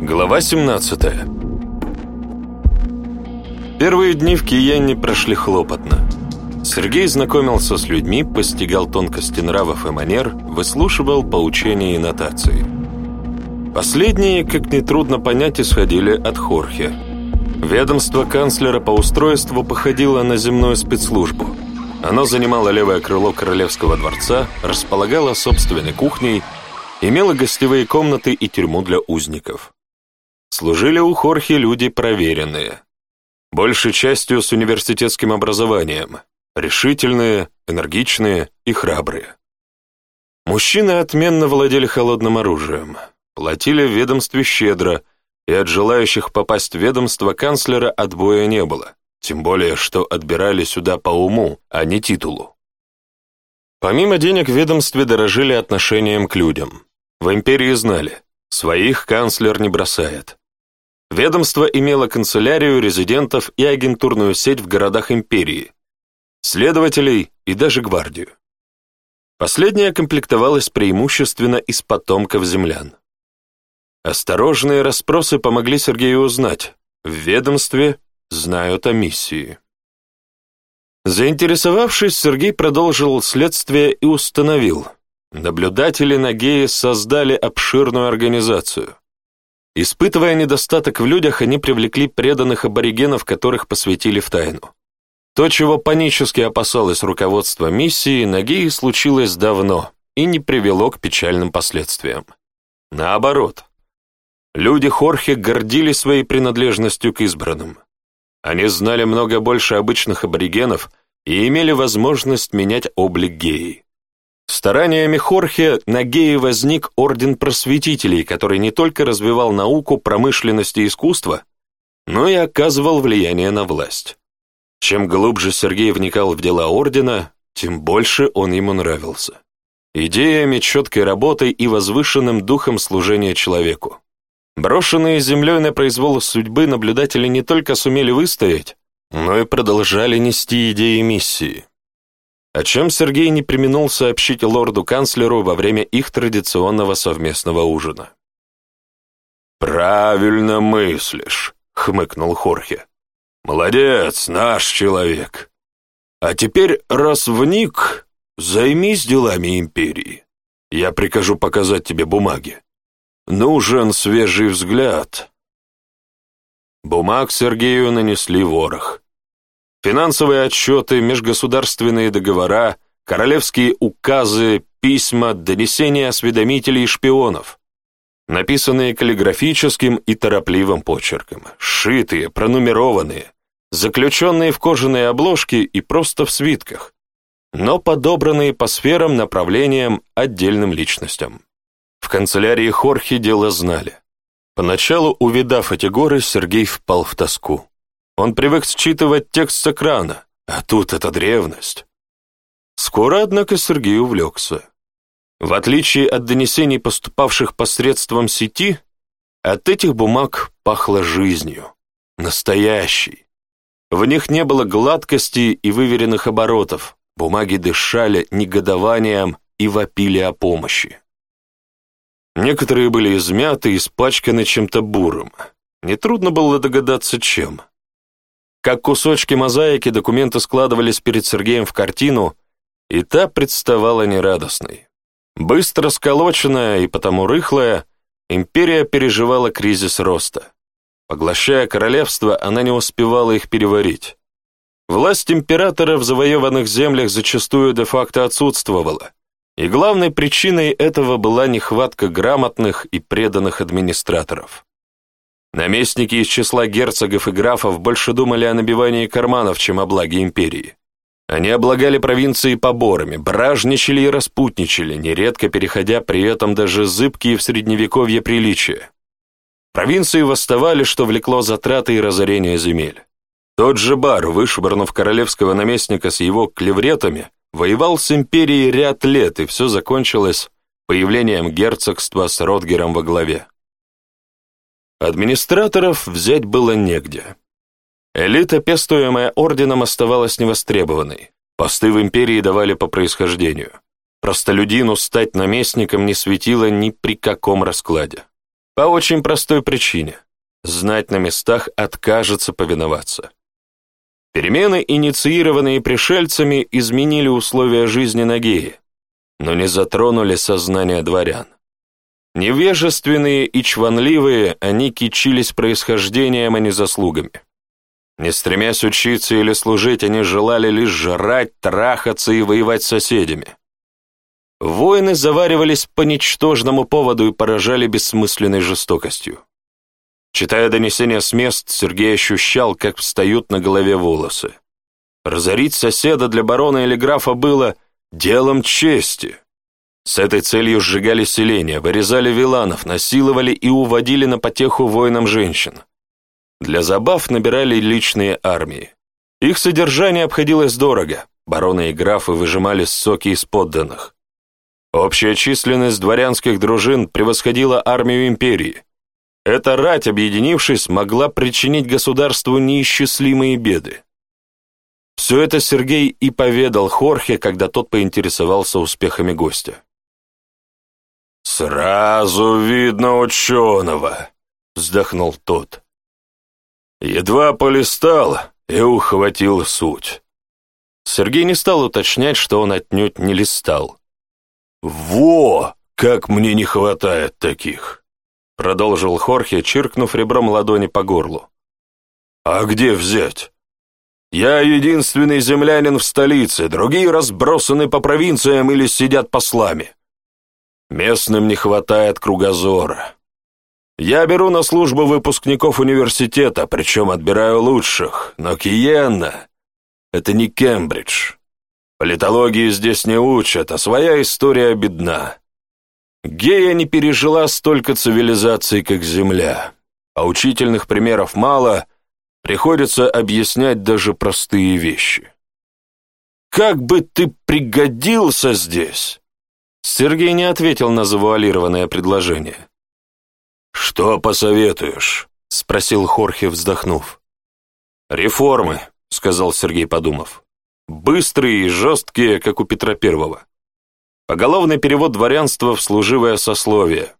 Глава 17 Первые дни в Киене прошли хлопотно. Сергей знакомился с людьми, постигал тонкости нравов и манер, выслушивал поучения и нотации. Последние, как нетрудно понять, исходили от Хорхе. Ведомство канцлера по устройству походило на земную спецслужбу – оно занимало левое крыло королевского дворца, располагало собственной кухней, имело гостевые комнаты и тюрьму для узников. Служили у Хорхи люди проверенные. Большей частью с университетским образованием. Решительные, энергичные и храбрые. Мужчины отменно владели холодным оружием, платили в ведомстве щедро, и от желающих попасть в ведомство канцлера отбоя не было, тем более, что отбирали сюда по уму, а не титулу. Помимо денег в ведомстве дорожили отношением к людям. В империи знали, своих канцлер не бросает. Ведомство имело канцелярию, резидентов и агентурную сеть в городах империи, следователей и даже гвардию. Последняя комплектовалась преимущественно из потомков землян. Осторожные расспросы помогли Сергею узнать, в ведомстве знают о миссии. Заинтересовавшись, Сергей продолжил следствие и установил, наблюдатели на Нагеи создали обширную организацию – Испытывая недостаток в людях, они привлекли преданных аборигенов, которых посвятили в тайну. То, чего панически опасалось руководство миссии, Нагии случилось давно и не привело к печальным последствиям. Наоборот. Люди Хорхе гордили своей принадлежностью к избранным. Они знали много больше обычных аборигенов и имели возможность менять облик геи. Стараниями Хорхе на Геи возник Орден Просветителей, который не только развивал науку, промышленность и искусство, но и оказывал влияние на власть. Чем глубже Сергей вникал в дела Ордена, тем больше он ему нравился. Идеями, четкой работой и возвышенным духом служения человеку. Брошенные землей на произвол судьбы наблюдатели не только сумели выстоять, но и продолжали нести идеи миссии о чем Сергей не применул сообщить лорду-канцлеру во время их традиционного совместного ужина. «Правильно мыслишь», — хмыкнул Хорхе. «Молодец, наш человек. А теперь, раз вник, займись делами империи. Я прикажу показать тебе бумаги. Нужен свежий взгляд». Бумаг Сергею нанесли ворох. Финансовые отчеты, межгосударственные договора, королевские указы, письма, донесения осведомителей и шпионов, написанные каллиграфическим и торопливым почерком, сшитые, пронумерованные, заключенные в кожаные обложки и просто в свитках, но подобранные по сферам, направлениям, отдельным личностям. В канцелярии Хорхи дело знали. Поначалу, увидав эти горы, Сергей впал в тоску. Он привык считывать текст с экрана, а тут эта древность. Скоро, однако, Сергей увлекся. В отличие от донесений, поступавших посредством сети, от этих бумаг пахло жизнью, настоящей. В них не было гладкости и выверенных оборотов, бумаги дышали негодованием и вопили о помощи. Некоторые были измяты и испачканы чем-то бурым. Нетрудно было догадаться, чем как кусочки мозаики документы складывались перед Сергеем в картину, и та представала нерадостной. Быстро сколоченная и потому рыхлая, империя переживала кризис роста. Поглощая королевство, она не успевала их переварить. Власть императора в завоеванных землях зачастую де-факто отсутствовала, и главной причиной этого была нехватка грамотных и преданных администраторов. Наместники из числа герцогов и графов больше думали о набивании карманов, чем о благе империи. Они облагали провинции поборами, бражничали и распутничали, нередко переходя при этом даже зыбкие в средневековье приличия. Провинции восставали, что влекло затраты и разорение земель. Тот же Бар, вышвырнув королевского наместника с его клевретами, воевал с империей ряд лет, и все закончилось появлением герцогства с Ротгером во главе. Администраторов взять было негде. Элита, пестуемая орденом, оставалась невостребованной. Посты в империи давали по происхождению. Простолюдину стать наместником не светило ни при каком раскладе. По очень простой причине. Знать на местах откажется повиноваться. Перемены, инициированные пришельцами, изменили условия жизни Нагеи, но не затронули сознание дворян. Невежественные и чванливые, они кичились происхождением, а не заслугами. Не стремясь учиться или служить, они желали лишь жрать, трахаться и воевать с соседями. Воины заваривались по ничтожному поводу и поражали бессмысленной жестокостью. Читая донесения с мест, Сергей ощущал, как встают на голове волосы. Разорить соседа для барона или графа было делом чести. С этой целью сжигали селения, вырезали виланов, насиловали и уводили на потеху воинам женщин. Для забав набирали личные армии. Их содержание обходилось дорого, бароны и графы выжимали соки из подданных. Общая численность дворянских дружин превосходила армию империи. Эта рать, объединившись, могла причинить государству неисчислимые беды. Все это Сергей и поведал Хорхе, когда тот поинтересовался успехами гостя. «Сразу видно ученого», — вздохнул тот. Едва полистал и ухватил суть. Сергей не стал уточнять, что он отнюдь не листал. «Во! Как мне не хватает таких!» Продолжил Хорхе, чиркнув ребром ладони по горлу. «А где взять? Я единственный землянин в столице, другие разбросаны по провинциям или сидят послами. Местным не хватает кругозора. Я беру на службу выпускников университета, причем отбираю лучших, но Киенна — это не Кембридж. Политологии здесь не учат, а своя история бедна. Гея не пережила столько цивилизаций, как Земля, а учительных примеров мало, приходится объяснять даже простые вещи. Как бы ты пригодился здесь, Сергей не ответил на завуалированное предложение. «Что посоветуешь?» — спросил Хорхе, вздохнув. «Реформы», — сказал Сергей, подумав. «Быстрые и жесткие, как у Петра Первого. Поголовный перевод дворянства в служивое сословие.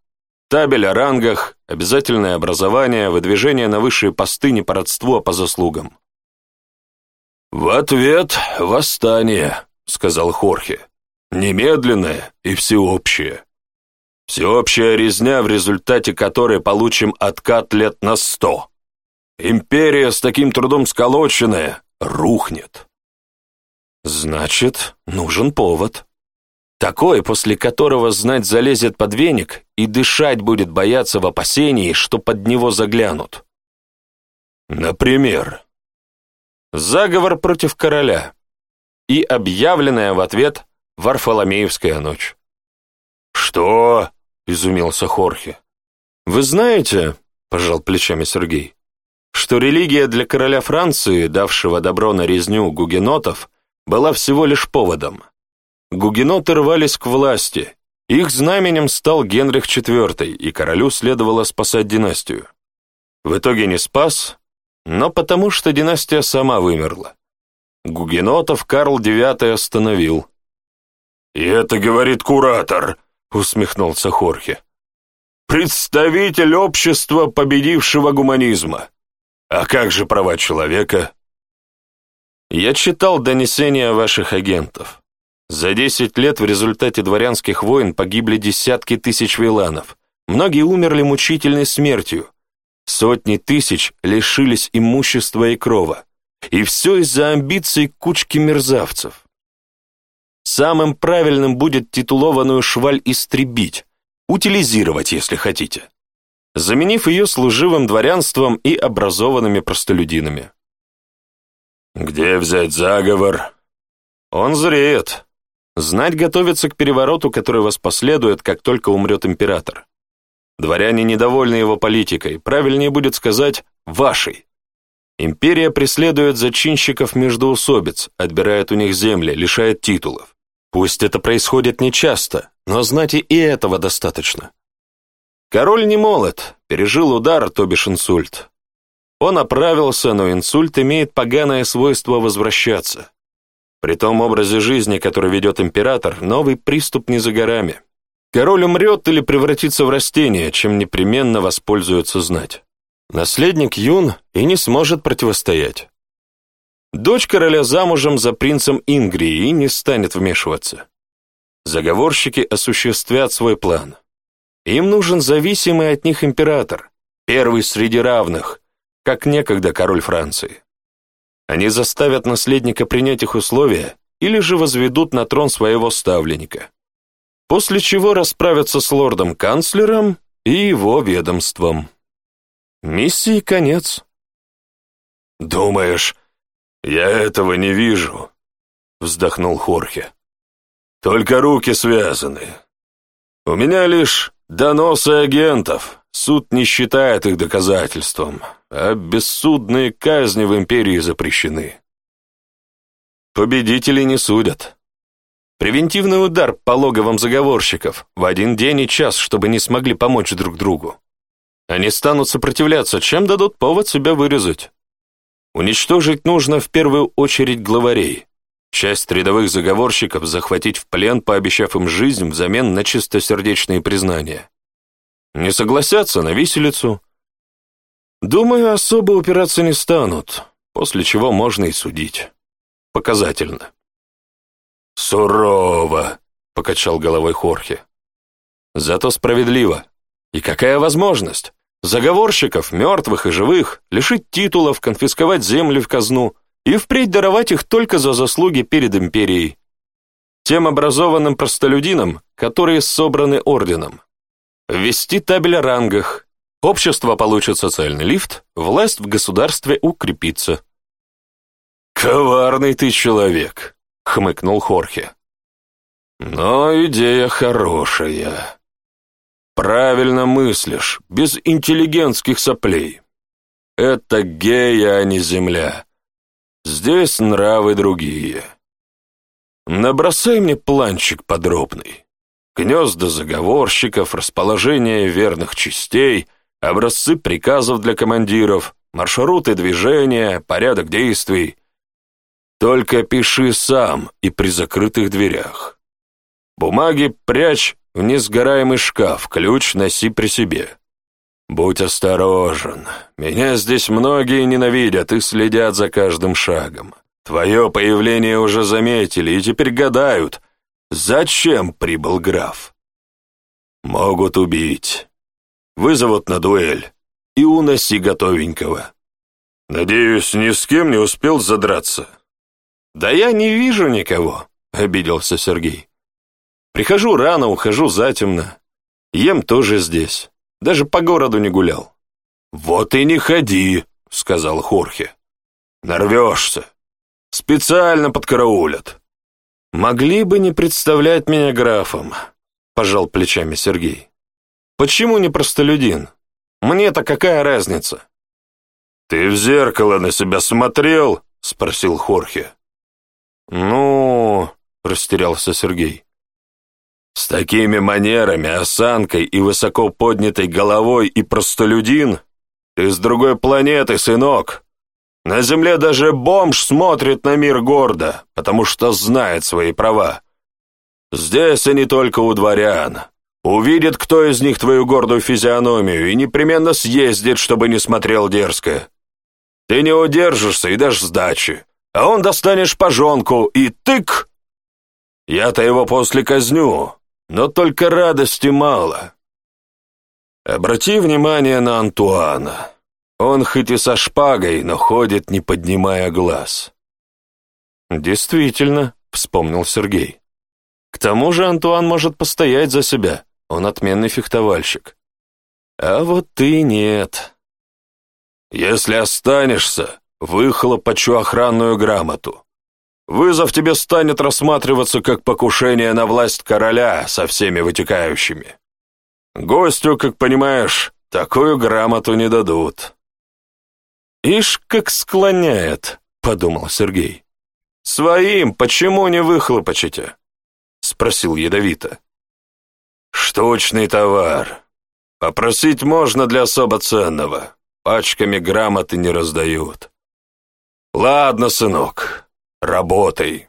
Табель о рангах, обязательное образование, выдвижение на высшие посты не по родству, а по заслугам». «В ответ — восстание», — сказал Хорхе немедленное и всеобщее. Всеобщая резня, в результате которой получим откат лет на сто. Империя с таким трудом сколоченная рухнет. Значит, нужен повод. Такой, после которого знать залезет под веник и дышать будет бояться в опасении, что под него заглянут. Например, заговор против короля и объявленная в ответ Варфоломеевская ночь». «Что?» — изумился Хорхе. «Вы знаете», — пожал плечами Сергей, «что религия для короля Франции, давшего добро на резню гугенотов, была всего лишь поводом. Гугеноты рвались к власти, их знаменем стал Генрих IV, и королю следовало спасать династию. В итоге не спас, но потому что династия сама вымерла. Гугенотов Карл IX остановил, «И это говорит куратор», — усмехнулся Хорхе. «Представитель общества, победившего гуманизма. А как же права человека?» «Я читал донесения ваших агентов. За десять лет в результате дворянских войн погибли десятки тысяч виланов. Многие умерли мучительной смертью. Сотни тысяч лишились имущества и крова. И все из-за амбиций кучки мерзавцев. Самым правильным будет титулованную шваль истребить, утилизировать, если хотите, заменив ее служивым дворянством и образованными простолюдинами. «Где взять заговор?» «Он зреет. Знать готовится к перевороту, который вас последует, как только умрет император. Дворяне недовольны его политикой, правильнее будет сказать «вашей». Империя преследует зачинщиков междоусобиц, отбирает у них земли, лишает титулов. Пусть это происходит нечасто, но знайте и этого достаточно. Король не молод, пережил удар, то бишь инсульт. Он оправился, но инсульт имеет поганое свойство возвращаться. При том образе жизни, который ведет император, новый приступ не за горами. Король умрет или превратится в растение, чем непременно воспользуется знать. Наследник юн и не сможет противостоять. Дочь короля замужем за принцем Ингрии и не станет вмешиваться. Заговорщики осуществят свой план. Им нужен зависимый от них император, первый среди равных, как некогда король Франции. Они заставят наследника принять их условия или же возведут на трон своего ставленника. После чего расправятся с лордом-канцлером и его ведомством. Миссии конец. «Думаешь, «Я этого не вижу», — вздохнул Хорхе. «Только руки связаны. У меня лишь доносы агентов. Суд не считает их доказательством, а бессудные казни в империи запрещены». «Победители не судят», Превентивный удар по логовам заговорщиков в один день и час, чтобы не смогли помочь друг другу. Они станут сопротивляться, чем дадут повод себя вырезать. Уничтожить нужно в первую очередь главарей. Часть рядовых заговорщиков захватить в плен, пообещав им жизнь взамен на чистосердечные признания. Не согласятся на виселицу. Думаю, особо упираться не станут, после чего можно и судить. Показательно. «Сурово!» — покачал головой Хорхе. «Зато справедливо. И какая возможность? Заговорщиков, мертвых и живых, лишить титулов, конфисковать земли в казну и впредь даровать их только за заслуги перед империей. Тем образованным простолюдинам, которые собраны орденом. Ввести табель о рангах. Общество получит социальный лифт, власть в государстве укрепится. «Коварный ты человек», — хмыкнул Хорхе. «Но идея хорошая». Правильно мыслишь, без интеллигентских соплей. Это гея, а не земля. Здесь нравы другие. Набросай мне планчик подробный. Гнезда заговорщиков, расположение верных частей, образцы приказов для командиров, маршруты движения, порядок действий. Только пиши сам и при закрытых дверях. Бумаги прячь в несгораемый шкаф ключ носи при себе. Будь осторожен. Меня здесь многие ненавидят и следят за каждым шагом. Твое появление уже заметили и теперь гадают, зачем прибыл граф. Могут убить. Вызовут на дуэль. И уноси готовенького. Надеюсь, ни с кем не успел задраться. Да я не вижу никого, обиделся Сергей. Прихожу рано, ухожу затемно. Ем тоже здесь. Даже по городу не гулял. «Вот и не ходи», — сказал Хорхе. «Нарвешься. Специально подкараулят». «Могли бы не представлять меня графом», — пожал плечами Сергей. «Почему не простолюдин? Мне-то какая разница?» «Ты в зеркало на себя смотрел?» — спросил Хорхе. «Ну...» — растерялся Сергей. С такими манерами, осанкой и высоко поднятой головой и простолюдин? Ты с другой планеты, сынок. На Земле даже бомж смотрит на мир гордо, потому что знает свои права. Здесь они только у дворян. Увидит, кто из них твою гордую физиономию, и непременно съездит, чтобы не смотрел дерзко. Ты не удержишься и дашь сдачи, а он достанешь пожонку и тык! Я-то его после казню, но только радости мало. Обрати внимание на Антуана. Он хоть и со шпагой, но ходит, не поднимая глаз. «Действительно», — вспомнил Сергей. «К тому же Антуан может постоять за себя, он отменный фехтовальщик». «А вот ты нет». «Если останешься, выхлопочу охранную грамоту», Вызов тебе станет рассматриваться как покушение на власть короля со всеми вытекающими. Гостю, как понимаешь, такую грамоту не дадут». «Ишь, как склоняет», — подумал Сергей. «Своим почему не выхлопочете?» — спросил ядовито. «Штучный товар. Попросить можно для особо ценного. Пачками грамоты не раздают». «Ладно, сынок, Работай!»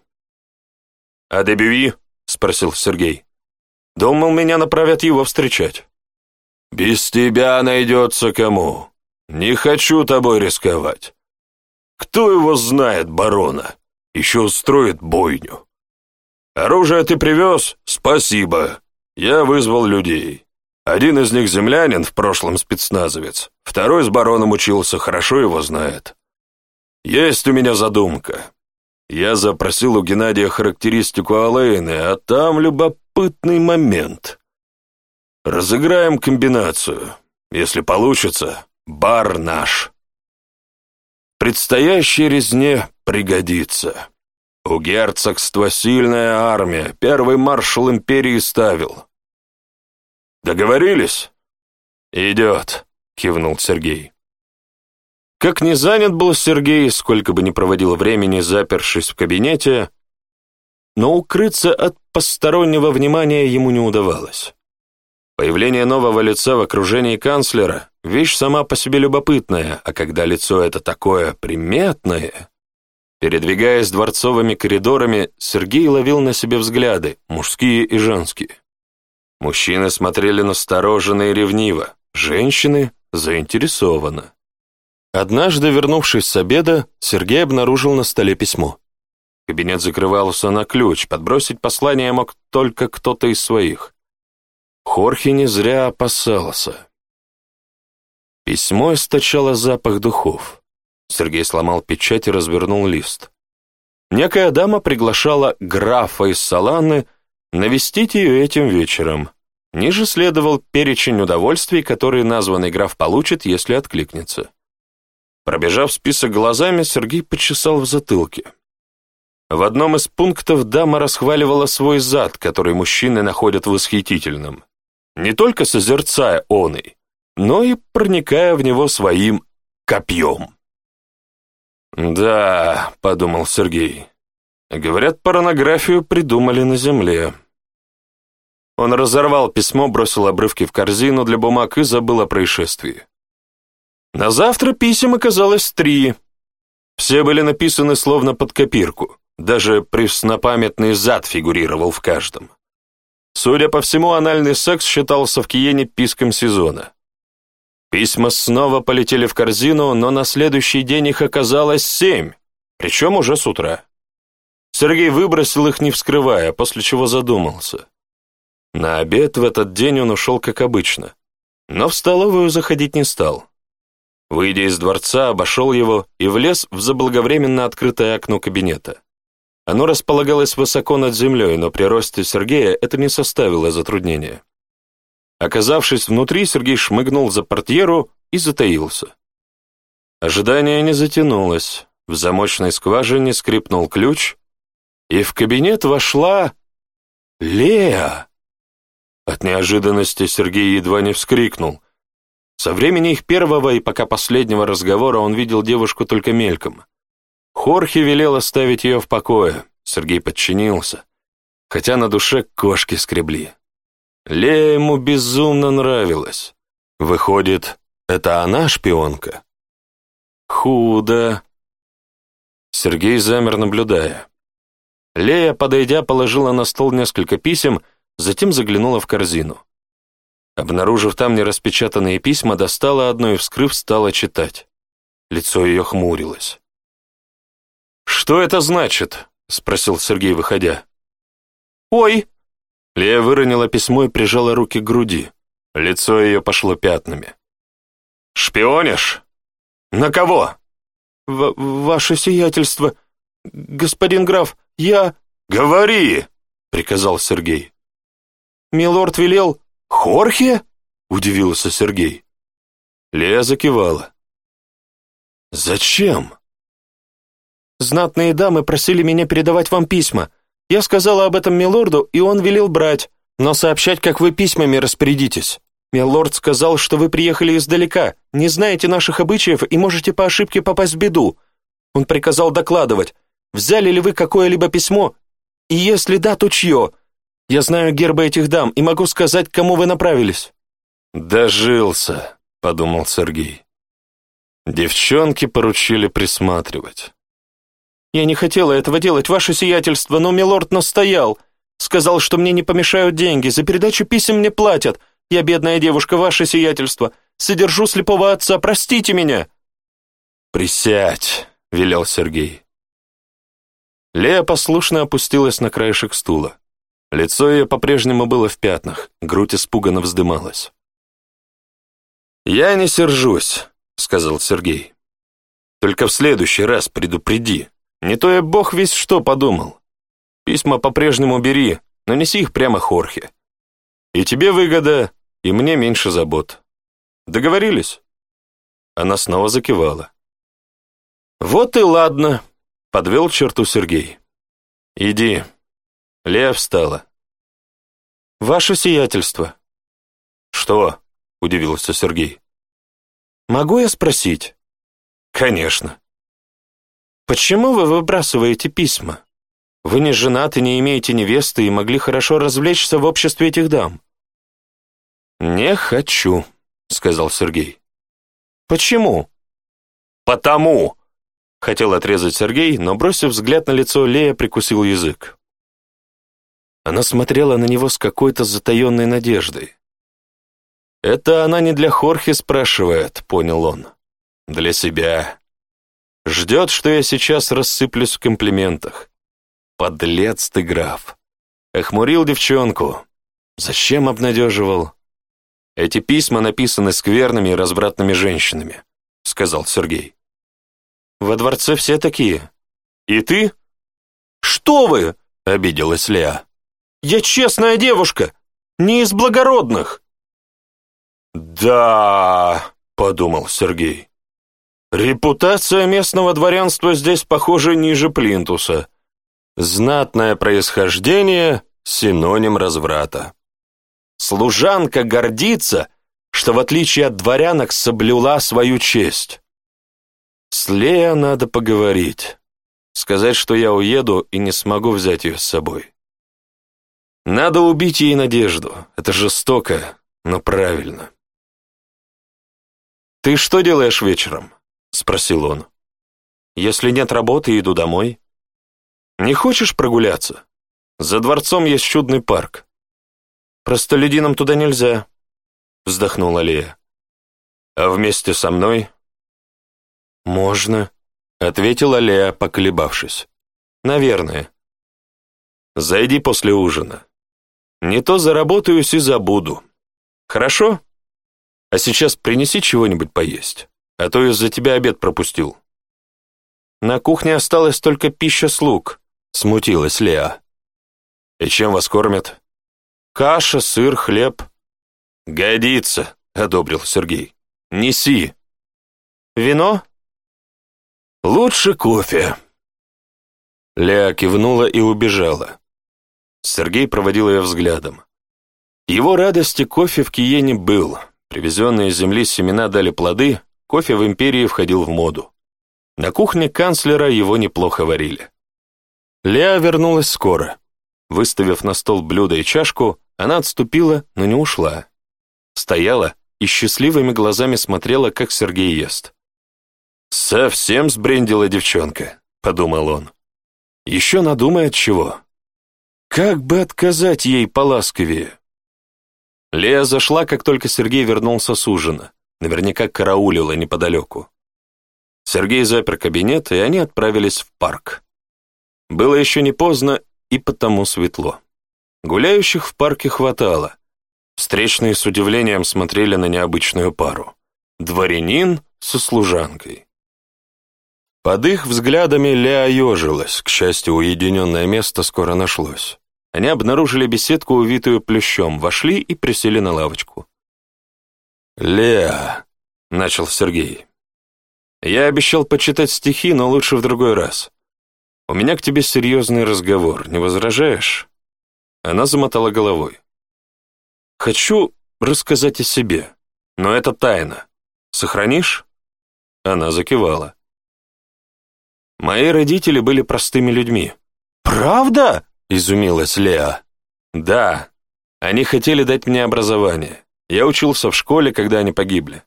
«А Дебюи?» — спросил Сергей. «Думал, меня направят его встречать». «Без тебя найдется кому. Не хочу тобой рисковать. Кто его знает, барона? Еще устроит бойню. Оружие ты привез? Спасибо. Я вызвал людей. Один из них землянин, в прошлом спецназовец. Второй с бароном учился, хорошо его знает. Есть у меня задумка. Я запросил у Геннадия характеристику Алэйны, а там любопытный момент. Разыграем комбинацию. Если получится, бар наш. Предстоящей резне пригодится. У герцогства сильная армия, первый маршал империи ставил. Договорились? Идет, кивнул Сергей. Как не занят был Сергей, сколько бы ни проводил времени, запершись в кабинете, но укрыться от постороннего внимания ему не удавалось. Появление нового лица в окружении канцлера – вещь сама по себе любопытная, а когда лицо это такое приметное… Передвигаясь дворцовыми коридорами, Сергей ловил на себе взгляды, мужские и женские. Мужчины смотрели настороженно и ревниво, женщины – заинтересованно. Однажды, вернувшись с обеда, Сергей обнаружил на столе письмо. Кабинет закрывался на ключ, подбросить послание мог только кто-то из своих. Хорхе не зря опасался. Письмо источало запах духов. Сергей сломал печать и развернул лист. Некая дама приглашала графа из Саланы навестить ее этим вечером. Ниже следовал перечень удовольствий, которые названный граф получит, если откликнется. Пробежав список глазами, Сергей почесал в затылке. В одном из пунктов дама расхваливала свой зад, который мужчины находят восхитительным. Не только созерцая он и, но и проникая в него своим копьем. «Да», — подумал Сергей, — «говорят, порнографию придумали на земле». Он разорвал письмо, бросил обрывки в корзину для бумаг и забыл о происшествии. На завтра писем оказалось три. Все были написаны словно под копирку. Даже преснопамятный зад фигурировал в каждом. Судя по всему, анальный секс считался в Киене писком сезона. Письма снова полетели в корзину, но на следующий день их оказалось семь, причем уже с утра. Сергей выбросил их, не вскрывая, после чего задумался. На обед в этот день он ушел, как обычно, но в столовую заходить не стал. Выйдя из дворца, обошел его и влез в заблаговременно открытое окно кабинета. Оно располагалось высоко над землей, но при росте Сергея это не составило затруднения. Оказавшись внутри, Сергей шмыгнул за портьеру и затаился. Ожидание не затянулось, в замочной скважине скрипнул ключ, и в кабинет вошла... Лея! От неожиданности Сергей едва не вскрикнул — со времени их первого и пока последнего разговора он видел девушку только мельком. Хорхе велел оставить ее в покое, Сергей подчинился, хотя на душе кошки скребли. Лея ему безумно нравилась. Выходит, это она шпионка? Худо. Сергей замер, наблюдая. Лея, подойдя, положила на стол несколько писем, затем заглянула в корзину. Обнаружив там нераспечатанные письма, достала одно и, вскрыв, стала читать. Лицо ее хмурилось. «Что это значит?» — спросил Сергей, выходя. «Ой!» Лея выронила письмо и прижала руки к груди. Лицо ее пошло пятнами. «Шпионишь? На кого?» в «Ваше сиятельство, господин граф, я...» «Говори!» — приказал Сергей. «Милорд велел «Хорхе?» — удивился Сергей. Лея закивала. «Зачем?» «Знатные дамы просили меня передавать вам письма. Я сказала об этом милорду, и он велел брать, но сообщать, как вы письмами распорядитесь. Милорд сказал, что вы приехали издалека, не знаете наших обычаев и можете по ошибке попасть в беду. Он приказал докладывать, взяли ли вы какое-либо письмо, и если да, то чье. Я знаю гербы этих дам и могу сказать, к кому вы направились». «Дожился», — подумал Сергей. Девчонки поручили присматривать. «Я не хотела этого делать, ваше сиятельство, но милорд настоял. Сказал, что мне не помешают деньги, за передачу писем мне платят. Я бедная девушка, ваше сиятельство. Содержу слепого отца, простите меня!» «Присядь», — велел Сергей. Лея послушно опустилась на краешек стула. Лицо ее по-прежнему было в пятнах, грудь испуганно вздымалась. «Я не сержусь», — сказал Сергей. «Только в следующий раз предупреди. Не то я бог весь что подумал. Письма по-прежнему бери, но неси их прямо Хорхе. И тебе выгода, и мне меньше забот. Договорились?» Она снова закивала. «Вот и ладно», — подвел черту Сергей. «Иди». Лея встала. «Ваше сиятельство». «Что?» — удивился Сергей. «Могу я спросить?» «Конечно». «Почему вы выбрасываете письма? Вы не женаты, не имеете невесты и могли хорошо развлечься в обществе этих дам». «Не хочу», — сказал Сергей. «Почему?» «Потому!» — хотел отрезать Сергей, но, бросив взгляд на лицо, Лея прикусил язык. Она смотрела на него с какой-то затаенной надеждой. «Это она не для Хорхи спрашивает», — понял он. «Для себя. Ждет, что я сейчас рассыплюсь в комплиментах. Подлец ты, граф. Охмурил девчонку. Зачем обнадеживал?» «Эти письма написаны скверными и развратными женщинами», — сказал Сергей. «Во дворце все такие. И ты?» «Что вы?» — обиделась Леа. Я честная девушка, не из благородных. Да, подумал Сергей. Репутация местного дворянства здесь, похожа ниже плинтуса. Знатное происхождение – синоним разврата. Служанка гордится, что в отличие от дворянок соблюла свою честь. С Лея надо поговорить. Сказать, что я уеду и не смогу взять ее с собой. Надо убить ей надежду. Это жестоко, но правильно. «Ты что делаешь вечером?» — спросил он. «Если нет работы, иду домой». «Не хочешь прогуляться? За дворцом есть чудный парк». «Простолюдинам туда нельзя», — вздохнула Лея. «А вместе со мной?» «Можно», — ответила Лея, поколебавшись. «Наверное». «Зайди после ужина. Не то заработаюсь и забуду. Хорошо? А сейчас принеси чего-нибудь поесть, а то из-за тебя обед пропустил». «На кухне осталась только пища слуг», — смутилась Леа. «И чем вас кормят?» «Каша, сыр, хлеб». «Годится», — одобрил Сергей. «Неси». «Вино?» «Лучше кофе». Леа кивнула и убежала. Сергей проводил ее взглядом. Его радости кофе в Киене был. Привезенные с земли семена дали плоды, кофе в империи входил в моду. На кухне канцлера его неплохо варили. Леа вернулась скоро. Выставив на стол блюдо и чашку, она отступила, но не ушла. Стояла и счастливыми глазами смотрела, как Сергей ест. «Совсем сбрендила девчонка», — подумал он. «Еще надумает чего». Как бы отказать ей поласковее? Лея зашла, как только Сергей вернулся с ужина. Наверняка караулила неподалеку. Сергей запер кабинет, и они отправились в парк. Было еще не поздно, и потому светло. Гуляющих в парке хватало. Встречные с удивлением смотрели на необычную пару. Дворянин со служанкой. Под их взглядами Леа ежилась, к счастью, уединенное место скоро нашлось. Они обнаружили беседку, увитую плющом, вошли и присели на лавочку. «Леа», — начал Сергей, — «я обещал почитать стихи, но лучше в другой раз. У меня к тебе серьезный разговор, не возражаешь?» Она замотала головой. «Хочу рассказать о себе, но это тайна. Сохранишь?» Она закивала. Мои родители были простыми людьми. «Правда?» — изумилась Леа. «Да. Они хотели дать мне образование. Я учился в школе, когда они погибли.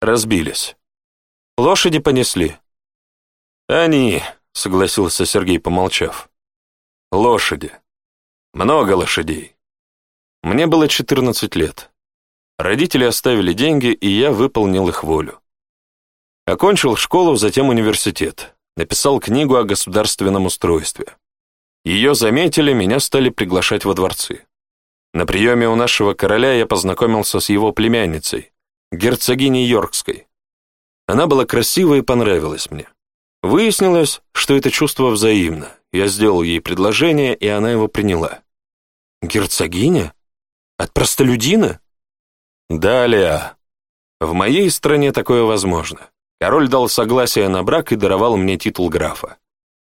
Разбились. Лошади понесли». «Они», — согласился Сергей, помолчав. «Лошади. Много лошадей. Мне было 14 лет. Родители оставили деньги, и я выполнил их волю. Окончил школу, затем университет написал книгу о государственном устройстве. Ее заметили, меня стали приглашать во дворцы. На приеме у нашего короля я познакомился с его племянницей, герцогиней Йоркской. Она была красива и понравилась мне. Выяснилось, что это чувство взаимно. Я сделал ей предложение, и она его приняла. «Герцогиня? От простолюдина?» «Да, Леа. В моей стране такое возможно. Король дал согласие на брак и даровал мне титул графа.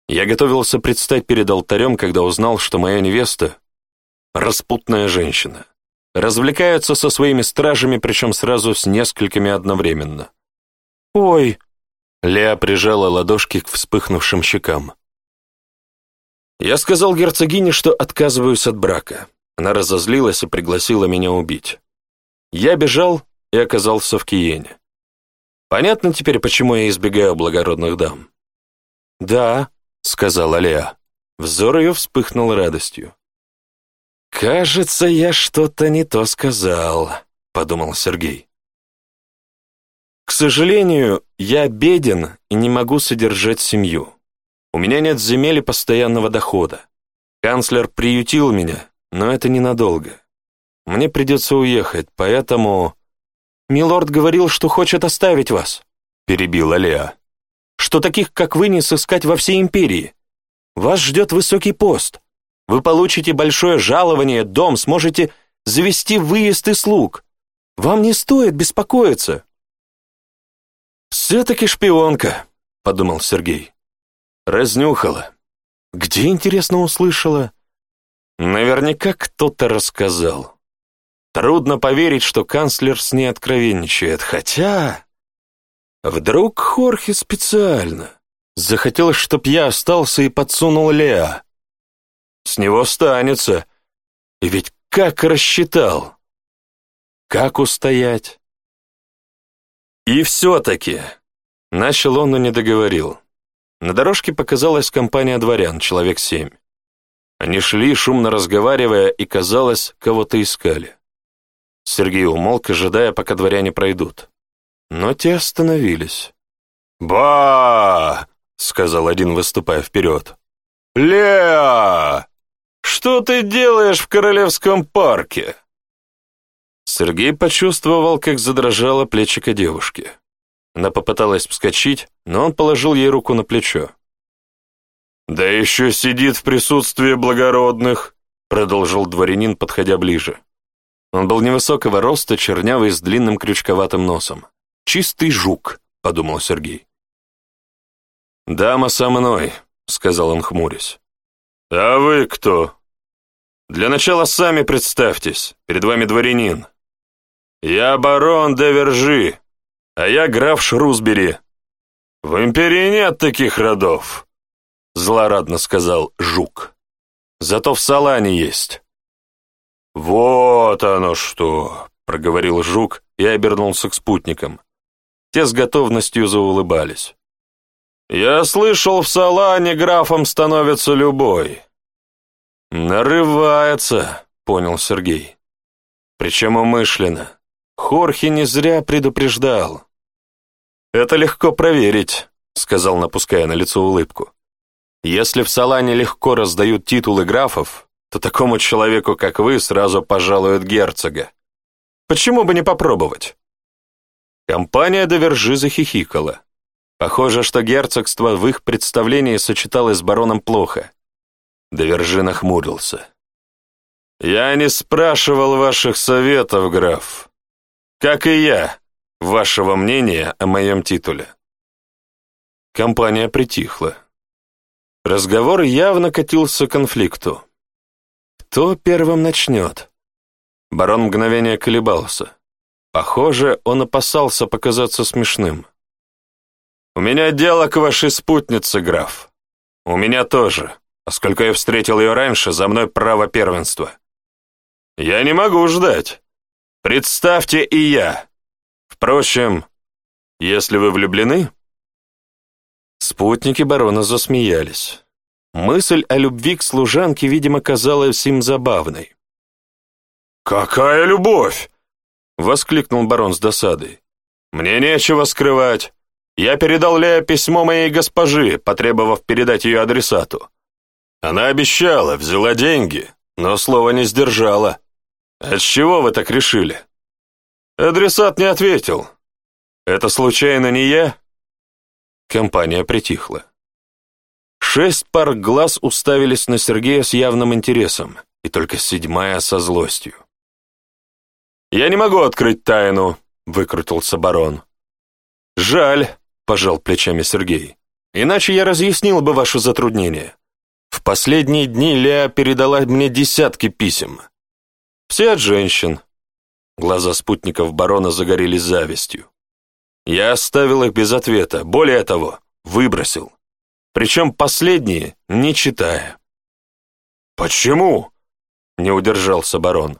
Я готовился предстать перед алтарем, когда узнал, что моя невеста — распутная женщина. Развлекается со своими стражами, причем сразу с несколькими одновременно. «Ой!» — Леа прижала ладошки к вспыхнувшим щекам. Я сказал герцогине, что отказываюсь от брака. Она разозлилась и пригласила меня убить. Я бежал и оказался в Киене. Понятно теперь, почему я избегаю благородных дам?» «Да», — сказала Леа. Взор ее вспыхнул радостью. «Кажется, я что-то не то сказал», — подумал Сергей. «К сожалению, я беден и не могу содержать семью. У меня нет земель и постоянного дохода. Канцлер приютил меня, но это ненадолго. Мне придется уехать, поэтому...» Милорд говорил, что хочет оставить вас», — перебила Леа. «Что таких, как вы, не сыскать во всей империи. Вас ждет высокий пост. Вы получите большое жалование, дом, сможете завести выезд и слуг. Вам не стоит беспокоиться». «Все-таки шпионка», — подумал Сергей. «Разнюхала. Где, интересно, услышала?» «Наверняка кто-то рассказал». Трудно поверить, что канцлер с ней откровенничает, хотя... Вдруг Хорхе специально. Захотелось, чтоб я остался и подсунул Леа. С него станется. И ведь как рассчитал? Как устоять? И все-таки... Начал он, но не договорил. На дорожке показалась компания дворян, человек семь. Они шли, шумно разговаривая, и, казалось, кого-то искали. Сергей умолк, ожидая, пока дворяне пройдут. Но те остановились. «Ба!» — сказал один, выступая вперед. «Леа! Что ты делаешь в Королевском парке?» Сергей почувствовал, как задрожало плечико девушки. Она попыталась вскочить, но он положил ей руку на плечо. «Да еще сидит в присутствии благородных», — продолжил дворянин, подходя ближе. Он был невысокого роста, чернявый, с длинным крючковатым носом. «Чистый жук», — подумал Сергей. «Дама со мной», — сказал он, хмурясь. «А вы кто?» «Для начала сами представьтесь, перед вами дворянин». «Я барон де Вержи, а я граф Шрусбери». «В империи нет таких родов», — злорадно сказал Жук. «Зато в Салане есть». «Вот оно что!» — проговорил Жук и обернулся к спутникам. Те с готовностью заулыбались. «Я слышал, в Салане графом становится любой». «Нарывается», — понял Сергей. «Причем умышленно. Хорхи не зря предупреждал». «Это легко проверить», — сказал, напуская на лицо улыбку. «Если в Салане легко раздают титулы графов, то такому человеку, как вы, сразу пожалуют герцога. Почему бы не попробовать?» Компания Довержи захихикала. Похоже, что герцогство в их представлении сочеталось с бароном плохо. Довержи нахмурился. «Я не спрашивал ваших советов, граф. Как и я, вашего мнения о моем титуле». Компания притихла. Разговор явно катился к конфликту. Кто первым начнет? Барон мгновение колебался. Похоже, он опасался показаться смешным. «У меня дело к вашей спутнице, граф. У меня тоже, поскольку я встретил ее раньше, за мной право первенства. Я не могу ждать. Представьте и я. Впрочем, если вы влюблены...» Спутники барона засмеялись. Мысль о любви к служанке, видимо, казалась им забавной. «Какая любовь!» — воскликнул барон с досадой. «Мне нечего скрывать. Я передал Лея письмо моей госпожи, потребовав передать ее адресату. Она обещала, взяла деньги, но слова не сдержала. Отчего вы так решили?» Адресат не ответил. «Это случайно не я?» Компания притихла. Шесть пар глаз уставились на Сергея с явным интересом, и только седьмая со злостью. «Я не могу открыть тайну», — выкрутился барон. «Жаль», — пожал плечами Сергей. «Иначе я разъяснил бы ваше затруднение. В последние дни Леа передала мне десятки писем. Все от женщин». Глаза спутников барона загорелись завистью. «Я оставил их без ответа, более того, выбросил причем последние не читая. «Почему?» — не удержался барон.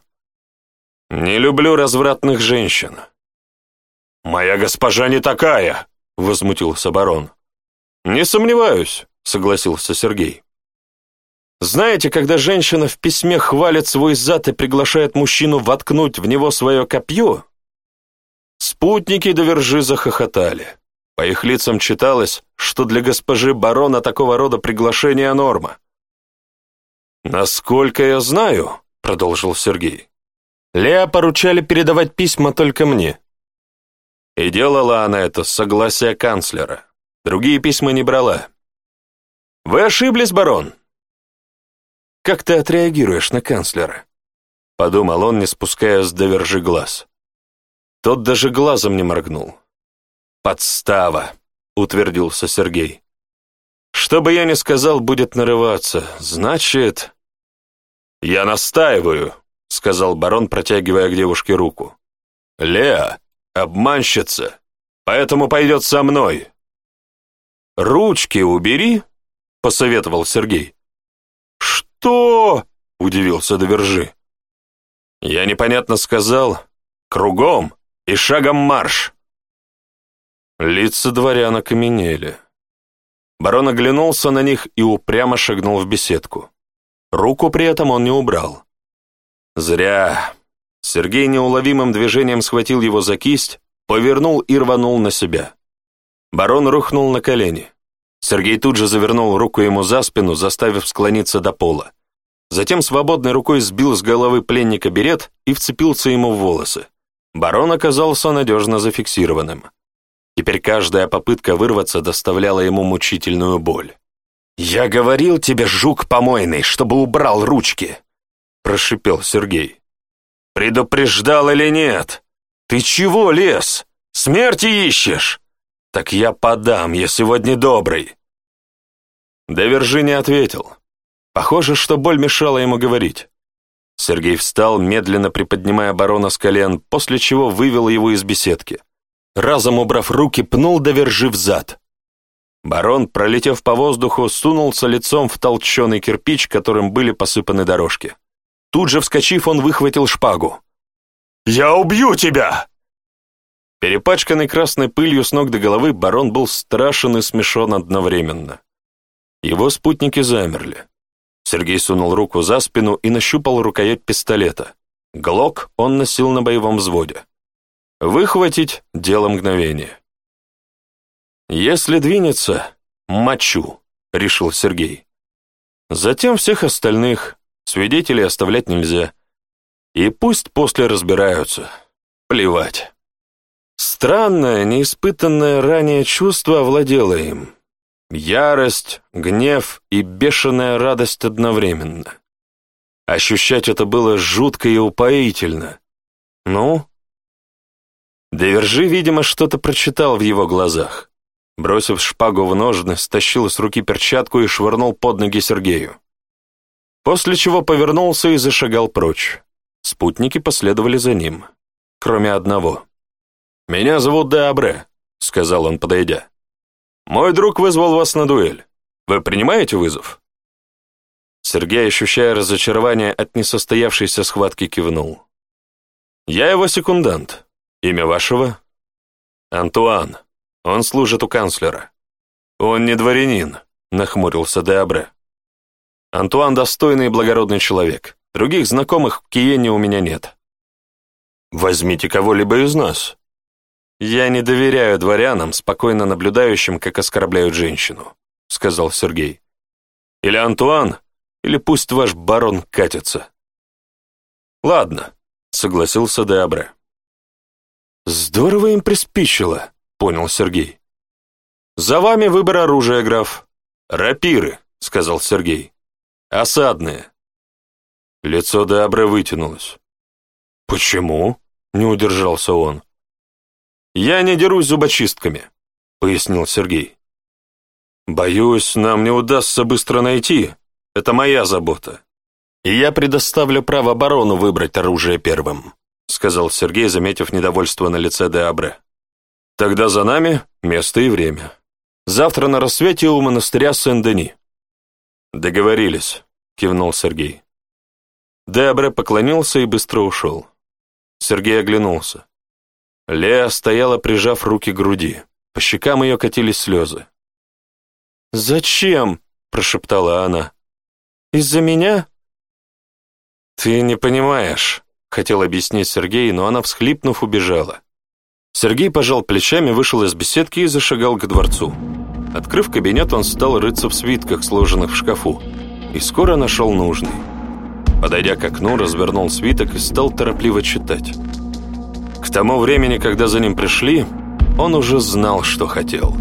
«Не люблю развратных женщин». «Моя госпожа не такая!» — возмутился барон. «Не сомневаюсь», — согласился Сергей. «Знаете, когда женщина в письме хвалит свой зад и приглашает мужчину воткнуть в него свое копье?» Спутники довержи захохотали. По их лицам читалось, что для госпожи барона такого рода приглашение норма. «Насколько я знаю», — продолжил Сергей, — «Леа поручали передавать письма только мне». И делала она это с согласия канцлера. Другие письма не брала. «Вы ошиблись, барон!» «Как ты отреагируешь на канцлера?» Подумал он, не спуская с довержи глаз. Тот даже глазом не моргнул. «Подстава», — утвердился Сергей. «Что бы я ни сказал, будет нарываться. Значит...» «Я настаиваю», — сказал барон, протягивая к девушке руку. «Леа, обманщица, поэтому пойдет со мной». «Ручки убери», — посоветовал Сергей. «Что?» — удивился Довержи. «Я непонятно сказал. Кругом и шагом марш!» Лица дворян окаменели. Барон оглянулся на них и упрямо шагнул в беседку. Руку при этом он не убрал. «Зря!» Сергей неуловимым движением схватил его за кисть, повернул и рванул на себя. Барон рухнул на колени. Сергей тут же завернул руку ему за спину, заставив склониться до пола. Затем свободной рукой сбил с головы пленника берет и вцепился ему в волосы. Барон оказался надежно зафиксированным. Теперь каждая попытка вырваться доставляла ему мучительную боль. «Я говорил тебе, жук помойный, чтобы убрал ручки!» — прошипел Сергей. «Предупреждал или нет? Ты чего лез? Смерти ищешь? Так я подам, я сегодня добрый!» Довержи не ответил. Похоже, что боль мешала ему говорить. Сергей встал, медленно приподнимая барона с колен, после чего вывел его из беседки разом убрав руки, пнул довержи в зад. Барон, пролетев по воздуху, сунулся лицом в толченый кирпич, которым были посыпаны дорожки. Тут же, вскочив, он выхватил шпагу. «Я убью тебя!» Перепачканный красной пылью с ног до головы, барон был страшен и смешон одновременно. Его спутники замерли. Сергей сунул руку за спину и нащупал рукоять пистолета. Глок он носил на боевом взводе. Выхватить – дело мгновения. «Если двинется, мочу», – решил Сергей. Затем всех остальных, свидетелей оставлять нельзя. И пусть после разбираются. Плевать. Странное, неиспытанное ранее чувство овладело им. Ярость, гнев и бешеная радость одновременно. Ощущать это было жутко и упоительно. Ну, Девержи, видимо, что-то прочитал в его глазах. Бросив шпагу в ножны, стащил с руки перчатку и швырнул под ноги Сергею. После чего повернулся и зашагал прочь. Спутники последовали за ним, кроме одного. «Меня зовут Деабре», — сказал он, подойдя. «Мой друг вызвал вас на дуэль. Вы принимаете вызов?» Сергей, ощущая разочарование от несостоявшейся схватки, кивнул. «Я его секундант. «Имя вашего?» «Антуан. Он служит у канцлера». «Он не дворянин», — нахмурился Деабре. «Антуан достойный и благородный человек. Других знакомых в Киене у меня нет». «Возьмите кого-либо из нас». «Я не доверяю дворянам, спокойно наблюдающим, как оскорбляют женщину», — сказал Сергей. «Или Антуан, или пусть ваш барон катится». «Ладно», — согласился Деабре. «Здорово им приспичило», — понял Сергей. «За вами выбор оружия, граф». «Рапиры», — сказал Сергей. «Осадные». Лицо Дабра вытянулось. «Почему?» — не удержался он. «Я не дерусь зубочистками», — пояснил Сергей. «Боюсь, нам не удастся быстро найти. Это моя забота. И я предоставлю право барону выбрать оружие первым» сказал Сергей, заметив недовольство на лице Деабре. «Тогда за нами место и время. Завтра на рассвете у монастыря Сен-Дени». «Договорились», — кивнул Сергей. Деабре поклонился и быстро ушел. Сергей оглянулся. Леа стояла, прижав руки к груди. По щекам ее катились слезы. «Зачем?» — прошептала она. «Из-за меня?» «Ты не понимаешь», хотел объяснить Сергей, но она, всхлипнув, убежала. Сергей пожал плечами, вышел из беседки и зашагал к дворцу. Открыв кабинет, он стал рыться в свитках, сложенных в шкафу, и скоро нашел нужный. Подойдя к окну, развернул свиток и стал торопливо читать. К тому времени, когда за ним пришли, он уже знал, что хотел.